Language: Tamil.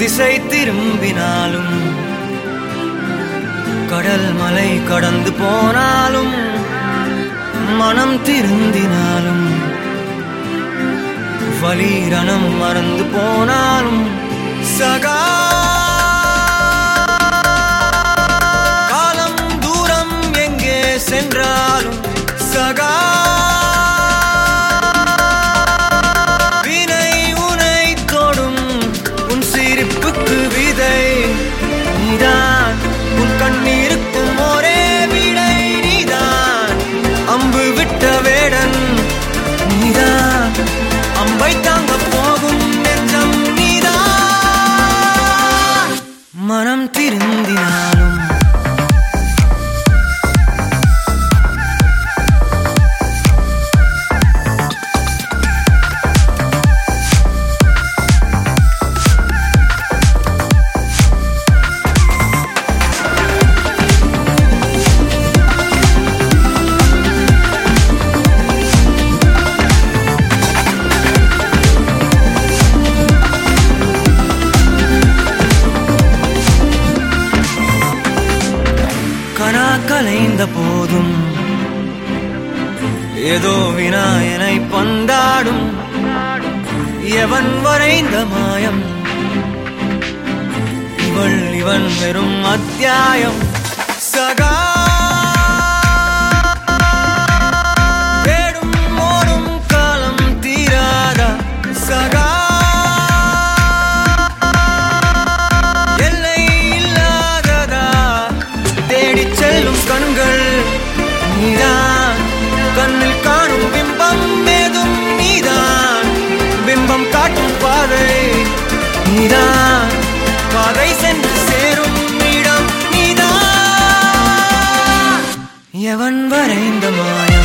திசை திரும்பினாலும் கடல் மலை கடந்து போனாலும் மனம் திருந்தினாலும் வலீரணம் மறந்து போனாலும் சகா காலம் தூரம் எங்கே சென்றாலும் சகா வினை உனை தொடும் உன் சிரிப்புக்கு விதை. நீதான் உன் கண்ணீருக்கும் ஒரே விடை நீதான். அம்பு விட்டவே அம்பை தாங்க போகும் நெஞ்சம் நீதான் மனம் திருந்தினாலும் கலைந்த போதும். ஏதோ வினாயனை பந்தாடும் எவன் வரைந்த மாயம்? இவள் இவன் வெறும் அத்தியாயம். சகா கண்ணில் காணும் பிம்பம் ஏதும் நீதான். பிம்பம் காட்டும் பாதை நீதான். பாதை சென்று சேரும் இடம் நீதான். எவன் வரைந்த மாயா?